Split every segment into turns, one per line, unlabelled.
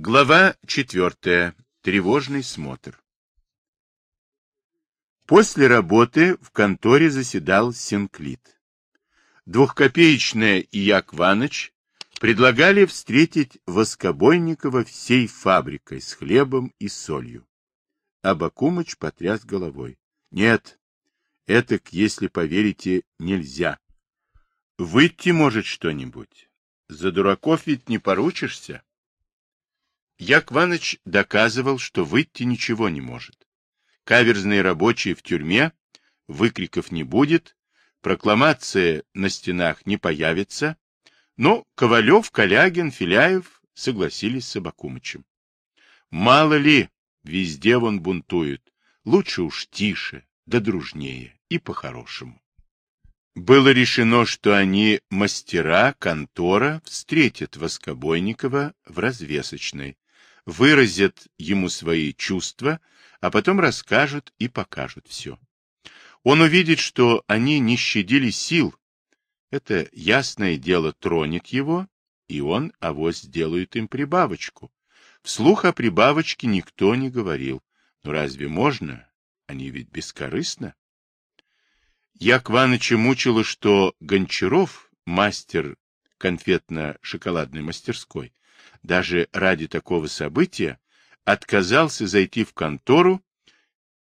Глава четвертая. Тревожный смотр. После работы в конторе заседал Синклит. Двухкопеечная и Якваныч предлагали встретить Воскобойникова всей фабрикой с хлебом и солью. Абакумыч потряс головой. Нет, это, если поверите, нельзя. Выйти может что-нибудь. За дураков ведь не поручишься. Якваныч доказывал, что выйти ничего не может. Каверзные рабочие в тюрьме, выкриков не будет, прокламация на стенах не появится, но Ковалев, Калягин, Филяев согласились с Абакумычем. Мало ли, везде вон бунтуют, лучше уж тише, да дружнее и по-хорошему. Было решено, что они, мастера, контора, встретят Воскобойникова в развесочной, выразят ему свои чувства, а потом расскажут и покажут все. Он увидит, что они не щадили сил. Это ясное дело тронет его, и он авось сделает им прибавочку. Вслух о прибавочке никто не говорил. Но разве можно? Они ведь бескорыстно. Якваныча мучило, что Гончаров, мастер конфетно-шоколадной мастерской, даже ради такого события отказался зайти в контору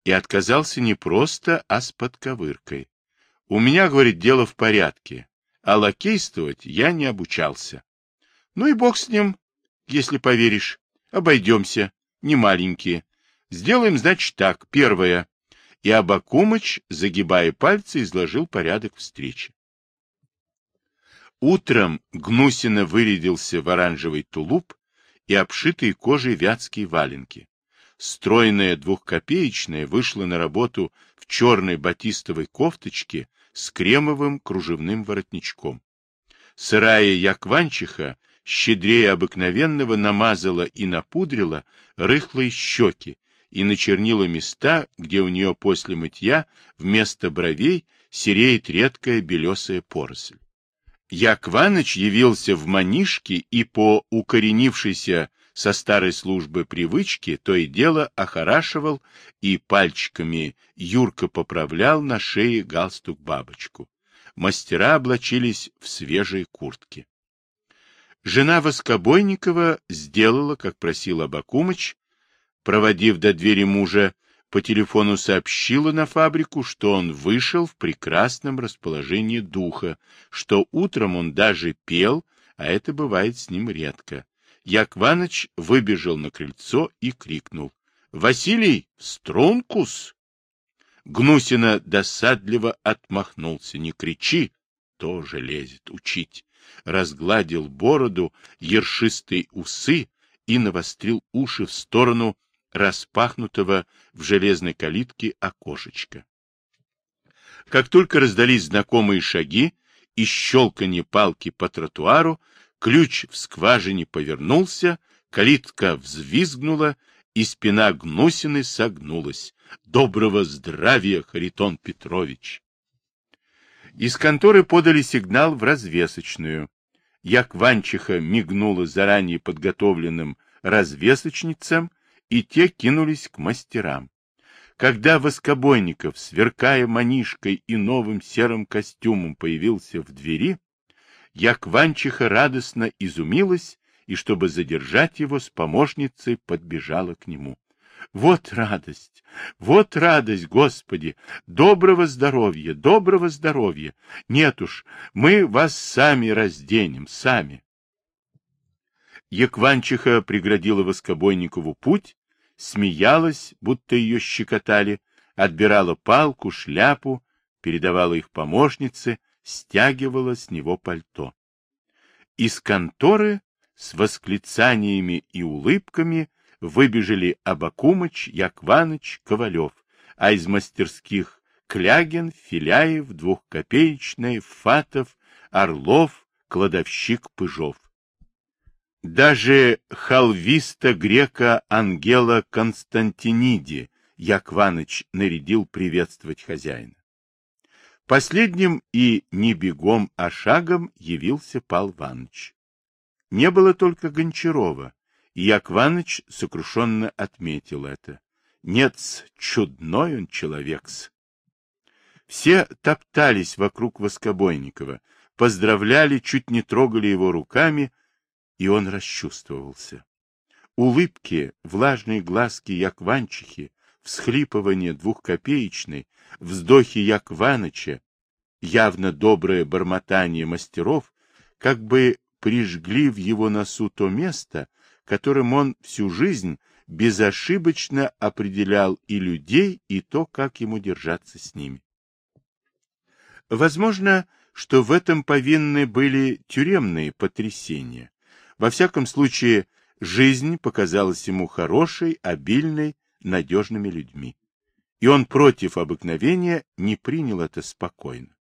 и отказался не просто, а с подковыркой. У меня, говорит, дело в порядке, а лакействовать я не обучался. Ну и бог с ним, если поверишь. Обойдемся, не маленькие. Сделаем, значит, так. Первое. И Абакумыч, загибая пальцы, изложил порядок встречи. Утром Гнусина вырядился в оранжевый тулуп и обшитые кожей вятские валенки. Стройная двухкопеечная вышла на работу в черной батистовой кофточке с кремовым кружевным воротничком. Сырая якванчиха щедрее обыкновенного намазала и напудрила рыхлые щеки и начернила места, где у нее после мытья вместо бровей сереет редкая белесая поросль. Якваныч явился в манишке и по укоренившейся со старой службы привычке то и дело охорашивал и пальчиками Юрка поправлял на шее галстук-бабочку. Мастера облачились в свежие куртки. Жена Воскобойникова сделала, как просил Абакумыч, проводив до двери мужа, по телефону сообщила на фабрику, что он вышел в прекрасном расположении духа, что утром он даже пел, а это бывает с ним редко. Якваныч выбежал на крыльцо и крикнул. — Василий, стрункус! Гнусина досадливо отмахнулся. — Не кричи, тоже лезет учить. Разгладил бороду, ершистые усы и навострил уши в сторону распахнутого в железной калитке окошечка. Как только раздались знакомые шаги и щелканье палки по тротуару, ключ в скважине повернулся, калитка взвизгнула, и спина Гнусины согнулась. Доброго здравия, Харитон Петрович! Из конторы подали сигнал в развесочную. Як Ванчиха мигнула заранее подготовленным развесочницам, и те кинулись к мастерам. Когда Воскобойников, сверкая манишкой и новым серым костюмом, появился в двери, Якванчиха радостно изумилась и, чтобы задержать его, с помощницей подбежала к нему. Вот радость! Вот радость, Господи! Доброго здоровья! Доброго здоровья! Нет уж, мы вас сами разденем, сами! Якванчиха преградила Воскобойникову путь, смеялась, будто ее щекотали, отбирала палку, шляпу, передавала их помощнице, стягивала с него пальто. Из конторы с восклицаниями и улыбками выбежали Абакумыч, Якваныч, Ковалев, а из мастерских Клягин, Филяев, Двухкопеечный, Фатов, Орлов, кладовщик Пыжов. Даже халвиста грека Ангела Константиниди Якваныч нарядил приветствовать хозяина. Последним и не бегом, а шагом явился Пал Ваныч. Не было только Гончарова, И Якваныч сокрушенно отметил это. Нет, чудной он человек-с. Все топтались вокруг Воскобойникова, поздравляли, чуть не трогали его руками, и он расчувствовался. Улыбки, влажные глазки Якванчихи, всхлипывание двухкопеечной, вздохи Якваныча, явно доброе бормотание мастеров, как бы прижгли в его носу то место, которым он всю жизнь безошибочно определял и людей, и то, как ему держаться с ними. Возможно, что в этом повинны были тюремные потрясения. Во всяком случае, жизнь показалась ему хорошей, обильной, надежными людьми. И он против обыкновения не принял это спокойно.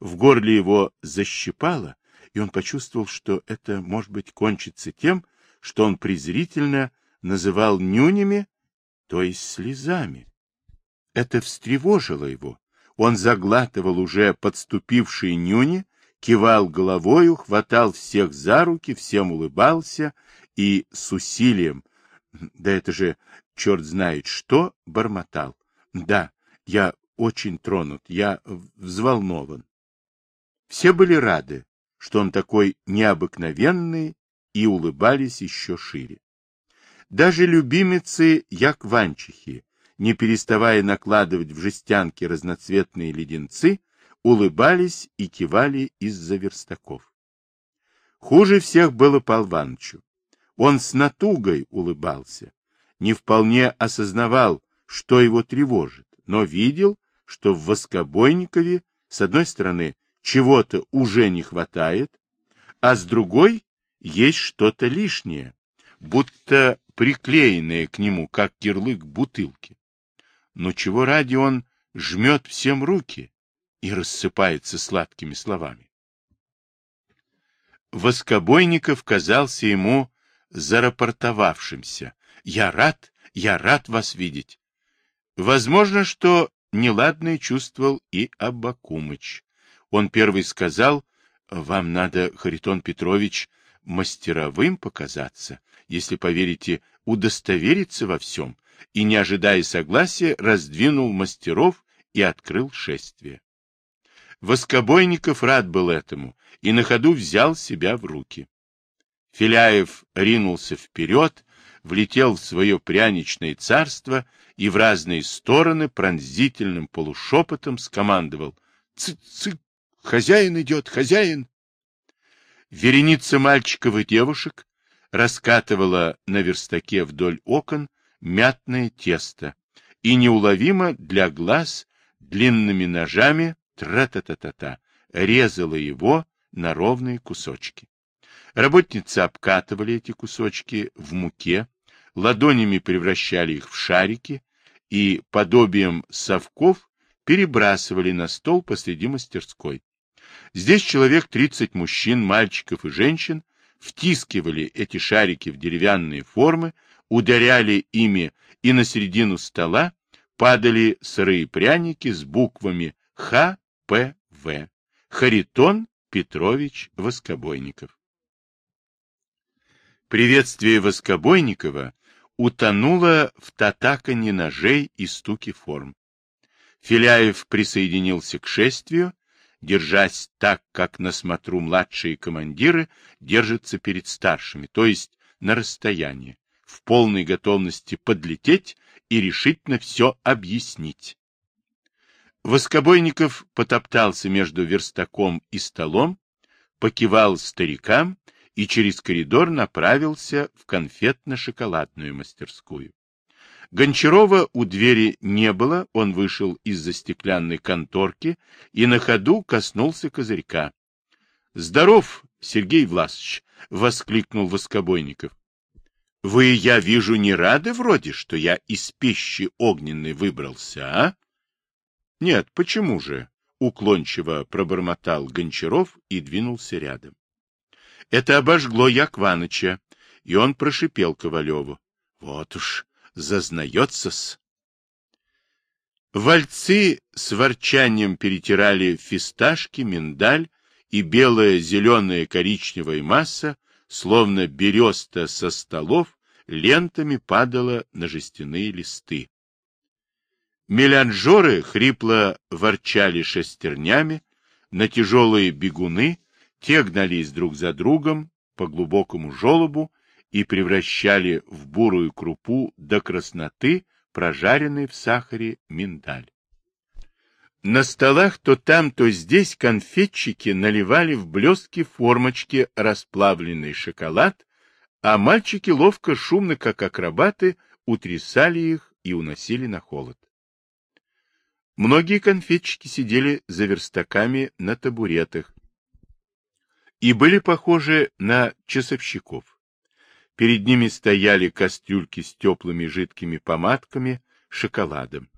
В горле его защипало, и он почувствовал, что это, может быть, кончится тем, что он презрительно называл нюнями, то есть слезами. Это встревожило его. Он заглатывал уже подступившие нюни, кивал головою, хватал всех за руки, всем улыбался и с усилием, да это же черт знает что, бормотал. Да, я очень тронут, я взволнован. Все были рады, что он такой необыкновенный, и улыбались еще шире. Даже любимицы Якванчихи, не переставая накладывать в жестянки разноцветные леденцы, улыбались и кивали из-за верстаков. Хуже всех было Пал Он с натугой улыбался, не вполне осознавал, что его тревожит, но видел, что в Воскобойникове, с одной стороны, чего-то уже не хватает, а с другой есть что-то лишнее, будто приклеенное к нему, как ярлык бутылки. Но чего ради он жмет всем руки и рассыпается сладкими словами. Воскобойников казался ему зарапортовавшимся. «Я рад, я рад вас видеть». Возможно, что неладное чувствовал и Абакумыч. Он первый сказал, «Вам надо, Харитон Петрович, мастеровым показаться, если поверите, удостовериться во всем, и, не ожидая согласия, раздвинул мастеров и открыл шествие. Воскобойников рад был этому и на ходу взял себя в руки. Филяев ринулся вперед, влетел в свое пряничное царство и в разные стороны пронзительным полушепотом скомандовал «Цы-цы! Хозяин идет, хозяин!» Вереница мальчиков и девушек раскатывала на верстаке вдоль окон мятное тесто и неуловимо для глаз длинными ножами тра-та-та-та-та резала его на ровные кусочки. Работницы обкатывали эти кусочки в муке, ладонями превращали их в шарики и подобием совков перебрасывали на стол посреди мастерской. Здесь человек 30 мужчин, мальчиков и женщин втискивали эти шарики в деревянные формы, ударяли ими, и на середину стола падали сырые пряники с буквами Х, П, В. Харитон Петрович Воскобойников. Приветствие Воскобойникова утонуло в татаканье ножей и стуке форм. Филяев присоединился к шествию держась так, как на смотру младшие командиры держатся перед старшими, то есть на расстоянии, в полной готовности подлететь и решительно все объяснить. Воскобойников потоптался между верстаком и столом, покивал старикам и через коридор направился в конфетно-шоколадную мастерскую. Гончарова у двери не было, он вышел из-за стеклянной конторки и на ходу коснулся козырька. — Здоров, Сергей Власович! — воскликнул Воскобойников. — Вы, я вижу, не рады вроде, что я из пищи огненной выбрался, а? — Нет, почему же? — уклончиво пробормотал Гончаров и двинулся рядом. Это обожгло Якваныча, и он прошипел Ковалеву. — Вот уж! зазнается-с. Вальцы с ворчанием перетирали фисташки, миндаль, и белая, зеленая, коричневая масса, словно береста со столов, лентами падала на жестяные листы. Меланжоры хрипло ворчали шестернями, на тяжелые бегуны те гнались друг за другом по глубокому желобу и превращали в бурую крупу до красноты прожаренный в сахаре миндаль. На столах то там, то здесь конфетчики наливали в блестки формочки расплавленный шоколад, а мальчики ловко, шумно, как акробаты, утрясали их и уносили на холод. Многие конфетчики сидели за верстаками на табуретах и были похожи на часовщиков. Перед ними стояли кастрюльки с теплыми жидкими помадками, шоколадом.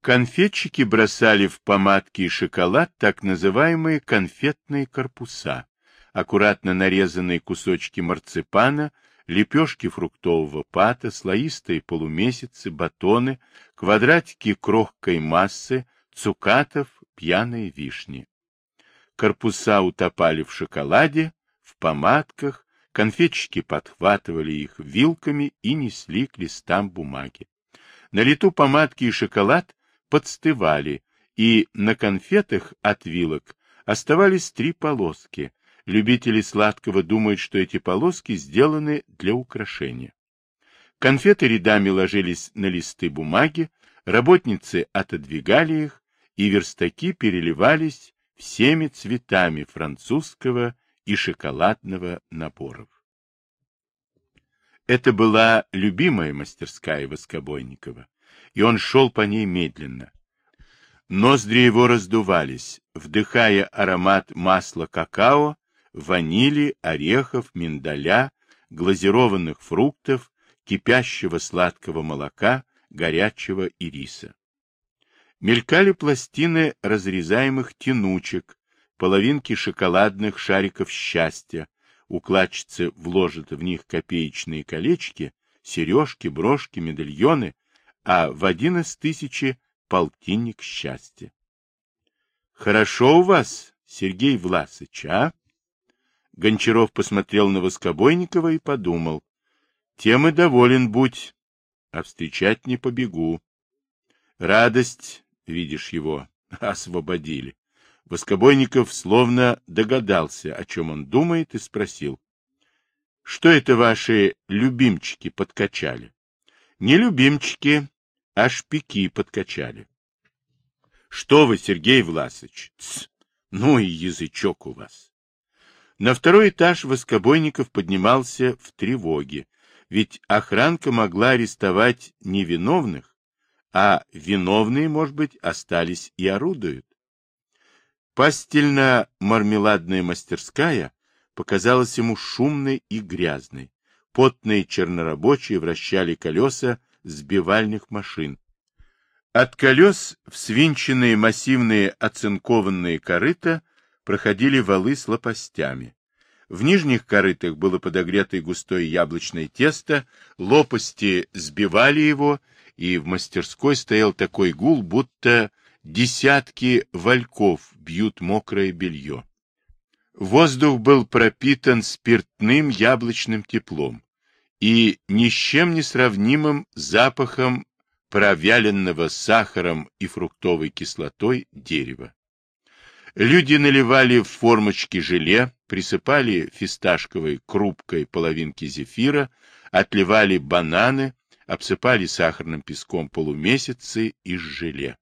Конфетчики бросали в помадки и шоколад так называемые конфетные корпуса, аккуратно нарезанные кусочки марципана, лепешки фруктового пата, слоистые полумесяцы, батоны, квадратики крохкой массы, цукатов, пьяные вишни. Корпуса утопали в шоколаде, в помадках, конфетчики подхватывали их вилками и несли к листам бумаги. На лету помадки и шоколад подстывали, и на конфетах от вилок оставались три полоски. Любители сладкого думают, что эти полоски сделаны для украшения. Конфеты рядами ложились на листы бумаги, работницы отодвигали их, и верстаки переливались всеми цветами французского и шоколадного наборов. Это была любимая мастерская Воскобойникова и он шел по ней медленно. Ноздри его раздувались, вдыхая аромат масла какао, ванили, орехов, миндаля, глазированных фруктов, кипящего сладкого молока, горячего ириса. Мелькали пластины разрезаемых тянучек, половинки шоколадных шариков счастья, укладчицы вложат в них копеечные колечки, сережки, брошки, медальоны, а в один из тысячи полтинник счастья. Хорошо у вас, Сергей Власыч, а? Гончаров посмотрел на Воскобойникова и подумал. Тем и доволен будь, а встречать не побегу. Радость, видишь его, освободили. Воскобойников словно догадался, о чем он думает, и спросил. — Что это ваши любимчики подкачали? — Не любимчики, аж пики подкачали. — Что вы, Сергей Власович? Тс, ну и язычок у вас. На второй этаж Воскобойников поднимался в тревоге, ведь охранка могла арестовать невиновных, а виновные, может быть, остались и орудуют. Пастельно-мармеладная мастерская показалась ему шумной и грязной. Потные чернорабочие вращали колеса сбивальных машин. От колес в свинченные массивные оцинкованные корыта проходили валы с лопастями. В нижних корытах было подогрето густое яблочное тесто, лопасти сбивали его, и в мастерской стоял такой гул, будто десятки вальков бьют мокрое белье. Воздух был пропитан спиртным яблочным теплом и ни с чем не сравнимым запахом провяленного сахаром и фруктовой кислотой дерева. Люди наливали в формочки желе, присыпали фисташковой крупкой половинки зефира, отливали бананы, обсыпали сахарным песком полумесяцы из желе.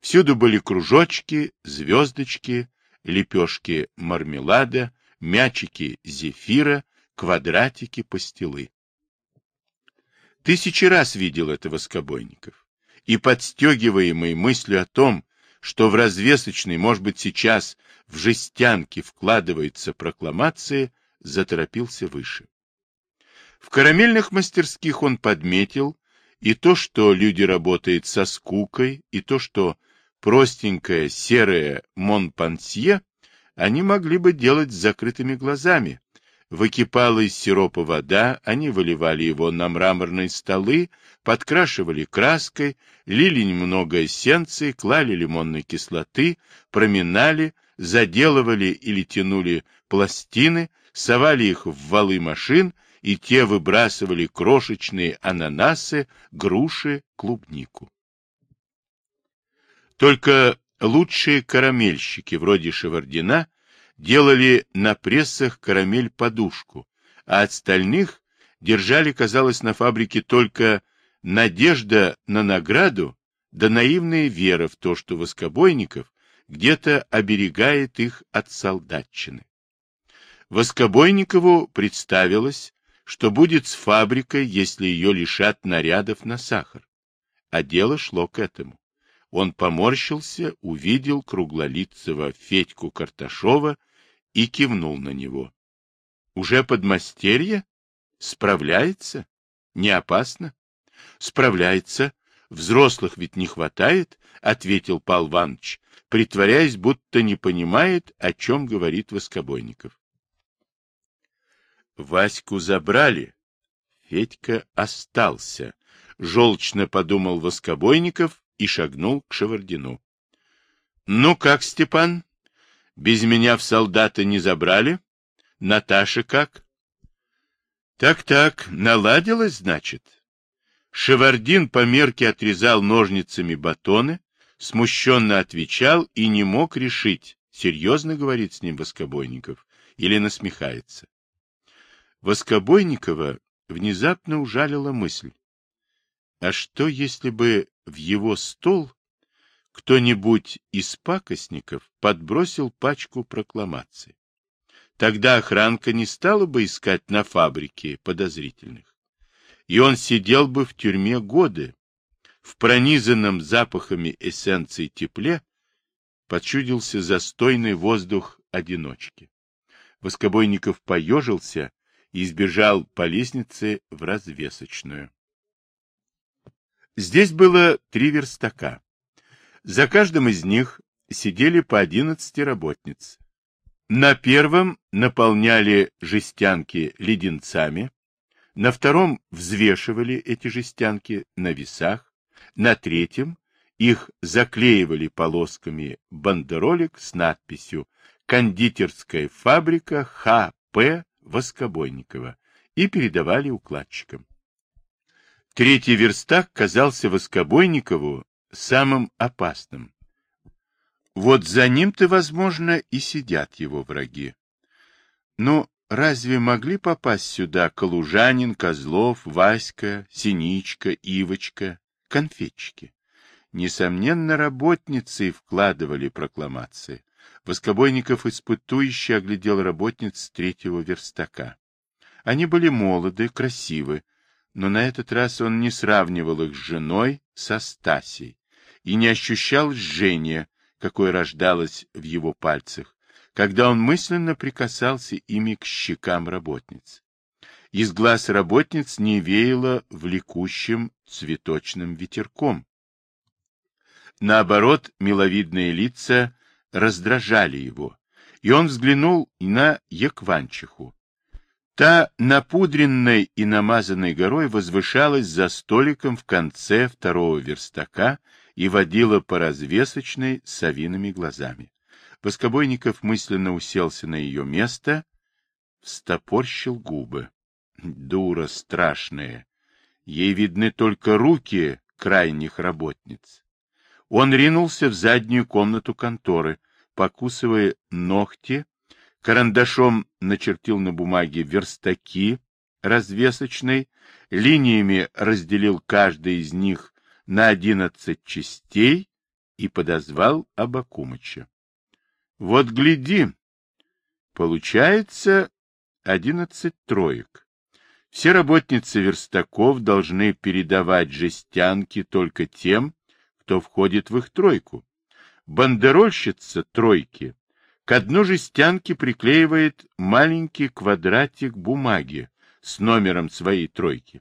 Всюду были кружочки, звездочки, лепешки мармелада, мячики зефира, квадратики пастилы. Тысячи раз видел этого Скобойников, и, подстегиваемый мыслью о том, что в развесочной, может быть, сейчас в жестянке вкладывается прокламация, заторопился выше. В карамельных мастерских он подметил и то, что люди работают со скукой, и то, что простенькое серое Монпансье они могли бы делать с закрытыми глазами, Выкипала из сиропа вода, они выливали его на мраморные столы, подкрашивали краской, лили немного эссенции, клали лимонной кислоты, проминали, заделывали или тянули пластины, совали их в валы машин и те выбрасывали крошечные ананасы, груши, клубнику. Только лучшие карамельщики, вроде Шевардина, делали на прессах карамель-подушку, а остальных держали, казалось, на фабрике только надежда на награду да наивная вера в то, что Воскобойников где-то оберегает их от солдатчины. Воскобойникову представилось, что будет с фабрикой, если ее лишат нарядов на сахар. А дело шло к этому. Он поморщился, увидел круглолицего Федьку Карташова и кивнул на него. — Уже подмастерье? Справляется? Не опасно? — Справляется. Взрослых ведь не хватает, — ответил Пал Иванович, притворяясь, будто не понимает, о чем говорит Воскобойников. Ваську забрали. Федька остался. Желчно подумал Воскобойников и шагнул к Шевардину. — Ну как, Степан? Без меня в солдаты не забрали? Наташа как? Так-так, наладилось, значит? Шевардин по мерке отрезал ножницами батоны, смущенно отвечал и не мог решить, серьезно говорит с ним Воскобойников или насмехается. Воскобойникова внезапно ужалила мысль. А что, если бы в его стол кто-нибудь из пакостников подбросил пачку прокламаций? Тогда охранка не стала бы искать на фабрике подозрительных. И он сидел бы в тюрьме годы. В пронизанном запахами эссенции тепле почудился застойный воздух одиночки. Воскобойников поежился и сбежал по лестнице в развесочную. Здесь было три верстака. За каждым из них сидели по одиннадцати работниц. На первом наполняли жестянки леденцами, на втором взвешивали эти жестянки на весах, на третьем их заклеивали полосками бандеролик с надписью «Кондитерская фабрика Х.П. Воскобойникова» и передавали укладчикам. Третий верстак казался Воскобойникову самым опасным. Вот за ним-то, возможно, и сидят его враги. Но разве могли попасть сюда Калужанин, Козлов, Васька, Синичка, Ивочка, конфетчики? Несомненно, работницы вкладывали прокламации. Воскобойников испытующе оглядел работниц третьего верстака. Они были молоды, красивы, но на этот раз он не сравнивал их с женой, со Стасей, и не ощущал жжения, какое рождалось в его пальцах, когда он мысленно прикасался ими к щекам работниц. Из глаз работниц не веяло влекущим цветочным ветерком. Наоборот, миловидные лица раздражали его, и он взглянул на Якванчиху. Та напудренной и намазанной горой возвышалась за столиком в конце второго верстака и водила по развесочной совиными глазами. Воскобойников мысленно уселся на ее место, встопорщил губы. Дура страшная! Ей видны только руки крайних работниц. Он ринулся в заднюю комнату конторы, покусывая ногти, карандашом начертил на бумаге верстаки развесочной, линиями разделил каждый из них на одиннадцать частей и подозвал Абакумыча. Вот гляди, получается одиннадцать троек. Все работницы верстаков должны передавать жестянки только тем, кто входит в их тройку. Бандерольщица тройки к одной жестянке приклеивает маленький квадратик бумаги с номером своей тройки.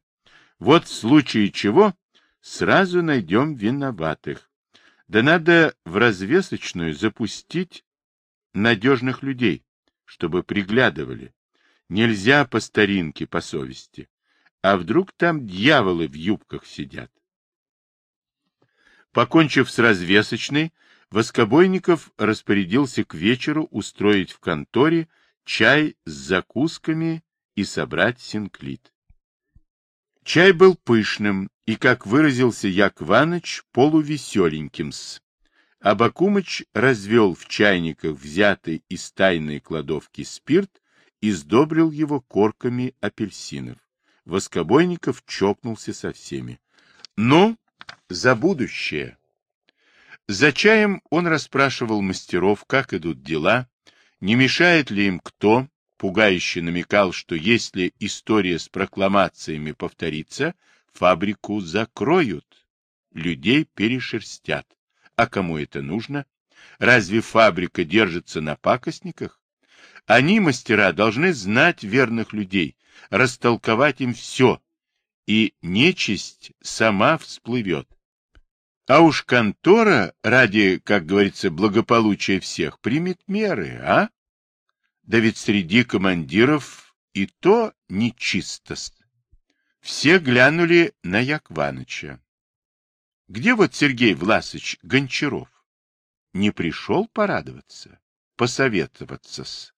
Вот в случае чего сразу найдем виноватых. Да надо в развесочную запустить надежных людей, чтобы приглядывали. Нельзя по старинке, по совести. А вдруг там дьяволы в юбках сидят? Покончив с развесочной, Воскобойников распорядился к вечеру устроить в конторе чай с закусками и собрать синклит. Чай был пышным и, как выразился Як Иваныч, полувеселеньким-с. Абакумыч развел в чайниках взятый из тайной кладовки спирт и сдобрил его корками апельсинов. Воскобойников чокнулся со всеми. Ну, за будущее. За чаем он расспрашивал мастеров, как идут дела, не мешает ли им кто, пугающе намекал, что если история с прокламациями повторится, фабрику закроют, людей перешерстят. А кому это нужно? Разве фабрика держится на пакостниках? Они, мастера, должны знать верных людей, растолковать им все, и нечисть сама всплывет. А уж контора ради, как говорится, благополучия всех примет меры, а? Да ведь среди командиров и то нечистость. Все глянули на Якваныча. Где вот Сергей Власович Гончаров? Не пришел порадоваться, посоветоваться-с.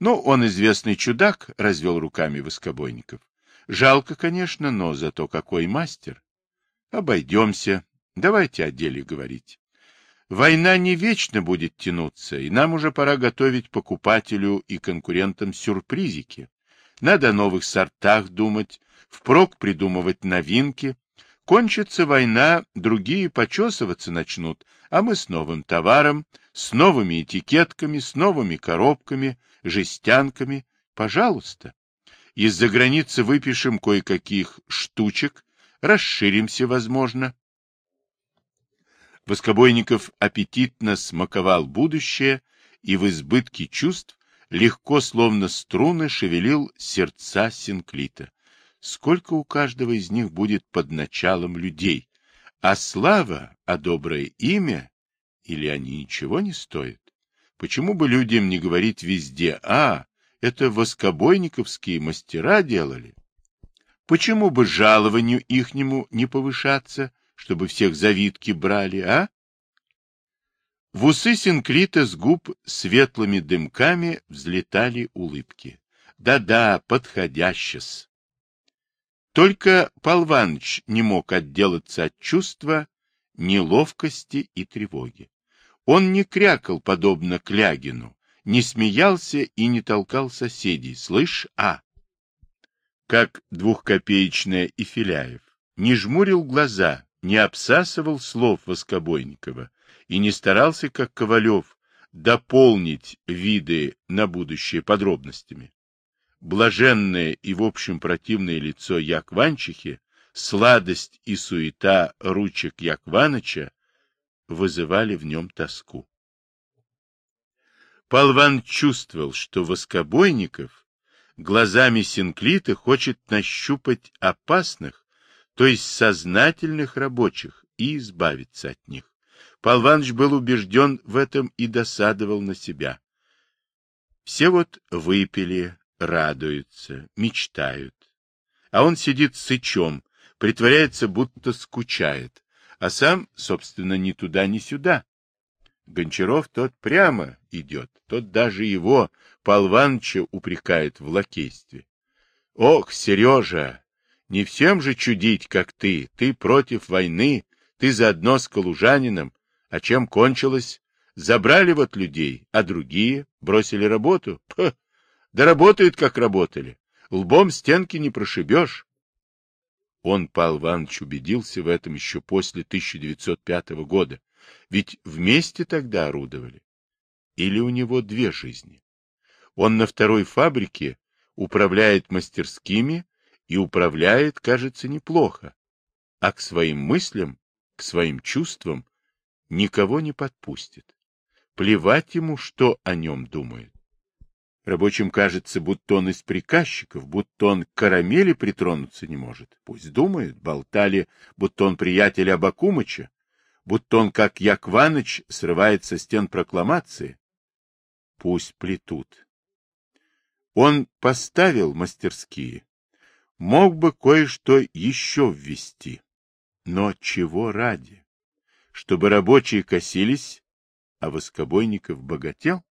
Ну, он известный чудак, развел руками Воскобойников. Жалко, конечно, но зато какой мастер. Обойдемся. Давайте о деле говорить. Война не вечно будет тянуться, и нам уже пора готовить покупателю и конкурентам сюрпризики. Надо о новых сортах думать, впрок придумывать новинки, Кончится война, другие почесываться начнут, а мы с новым товаром, с новыми этикетками, с новыми коробками, жестянками. Пожалуйста. Из-за границы выпишем кое-каких штучек, расширимся, возможно. Воскобойников аппетитно смаковал будущее и в избытке чувств легко, словно струны, шевелил сердца Синклита сколько у каждого из них будет под началом людей, а слава, а доброе имя, или они ничего не стоят? Почему бы людям не говорить везде, а, это воскобойниковские мастера делали? Почему бы жалованию ихнему не повышаться, чтобы всех завидки брали, а? В усы Синклита с губ светлыми дымками взлетали улыбки. Да-да, подходящес. Только Полваныч не мог отделаться от чувства неловкости и тревоги. Он не крякал, подобно Клягину, не смеялся и не толкал соседей. Слышь, а? Как двухкопеечная Ифиляев. Не жмурил глаза, не обсасывал слов Воскобойникова и не старался, как Ковалев, дополнить виды на будущее подробностями блаженное и в общем противное лицо Якванчихи, сладость и суета ручек Якваныча вызывали в нем тоску. Полван чувствовал, что Воскобойников глазами Синклита хочет нащупать опасных, то есть сознательных рабочих, и избавиться от них. Полваныч был убежден в этом и досадовал на себя. Все вот выпили, радуются, мечтают. А он сидит сычом, притворяется, будто скучает, а сам, собственно, ни туда, ни сюда. Гончаров тот прямо идет, тот даже его, Полванча, упрекает в лакействе. Ох, Сережа, не всем же чудить, как ты, ты против войны, ты заодно с калужанином, а чем кончилось? Забрали вот людей, а другие бросили работу? Пх, да работают, как работали. Лбом стенки не прошибешь. Он, Павел Иванович, убедился в этом еще после 1905 года. Ведь вместе тогда орудовали. Или у него две жизни. Он на второй фабрике управляет мастерскими и управляет, кажется, неплохо. А к своим мыслям, к своим чувствам никого не подпустит. Плевать ему, что о нем думает. Рабочим кажется, будто он из приказчиков, будто он к карамели притронуться не может. Пусть думают, болтали, будто он приятель Абакумыча, будто он, как Якваныч, срывает со стен прокламации. Пусть плетут. Он поставил мастерские. Мог бы кое-что еще ввести. Но чего ради? Чтобы рабочие косились, а Воскобойников богател?